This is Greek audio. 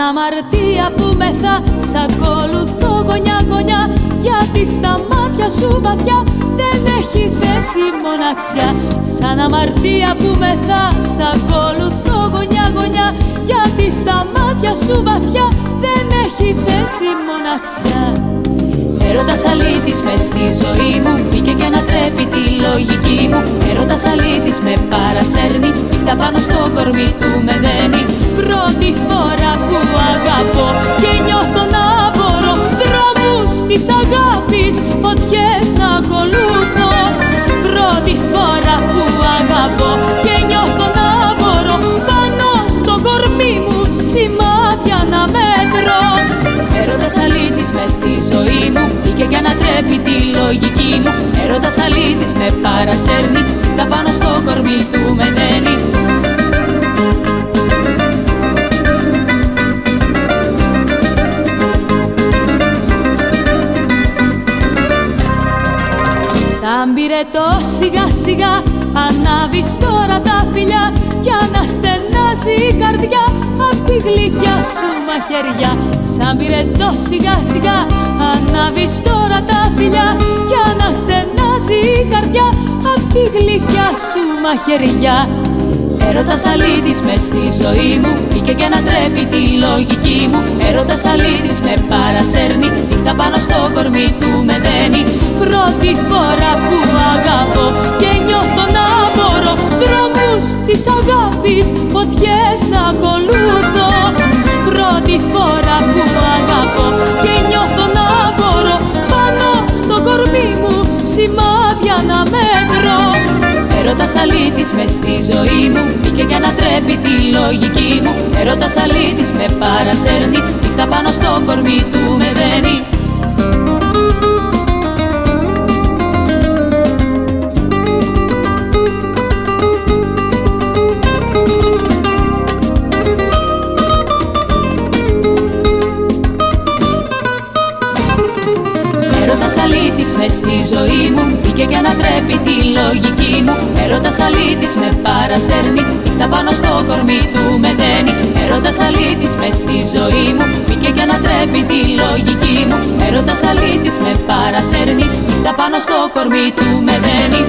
αμαρτία που μεθά Σ' ακολουθώ γωνιά γωνιά. Γιατί στα μάτια σου βαθιά Δεν έχει θέση μοναξιά. Σαν αμαρτία που μεθά Σ' ακολουθώ γωνιά γωνιά. Γιατί στα μάτια σου βαθιά Δεν έχει θέση μοναξιά. Έρωτας αλήτης μες στη ζωή μου Μπήκε και ανατρέπει τη λογική μου. Έρωτας αλήτης με παρασέρνει Νύχτα πάνω στο κορμί του με δένει μου. Βγήκε για να τρέπει τη λογική μου. Έρωτας αλήτης με παρασέρνει. Τα πάνω στο κορμί του με δένει Σαν πυρετό σιγά σιγά ανάβεις τώρα τα φιλιά. Για να στενάζει η καρδιά απ' τη γλυκιά σου μαχαιριά Σαν πυρετό σιγά σιγά ανάβεις τώρα τα φιλιά. Για να στενάζει η καρδιά απ' τη γλυκιά σου μαχαιριά. Έρωτας αλήτης μες στη ζωή μου Βγήκε και να τρέπει τη λογική μου. Έρωτας αλήτης με παρασέρνει Νύχτα πάνω στο κορμί του με δένει. Πρώτη φορά που αγαπώ Και νιώθω να μπορώ Δρόμους της αγάπης Φωτιές Σημάδια να μέτρω Έρωτας αλήτης μες στη ζωή μου Μπήκε για να τρέπει τη λογική μου. Έρωτας αλήτης με παρασέρνει Νύχτα πάνω στο κορμί του με στη ζωή μου. Μπήκε για να τρέπει τη λογική μου. Έρωτας αλήτης με παρασέρνει. Τα πάνω στο κορμί του με δένει Έρωτας αλήτης μες στη ζωή μου. Μπήκε για να τρέπει τη λογική μου. Έρωτας αλήτης με παρασέρνει. Τα πάνω στο κορμί του με δένει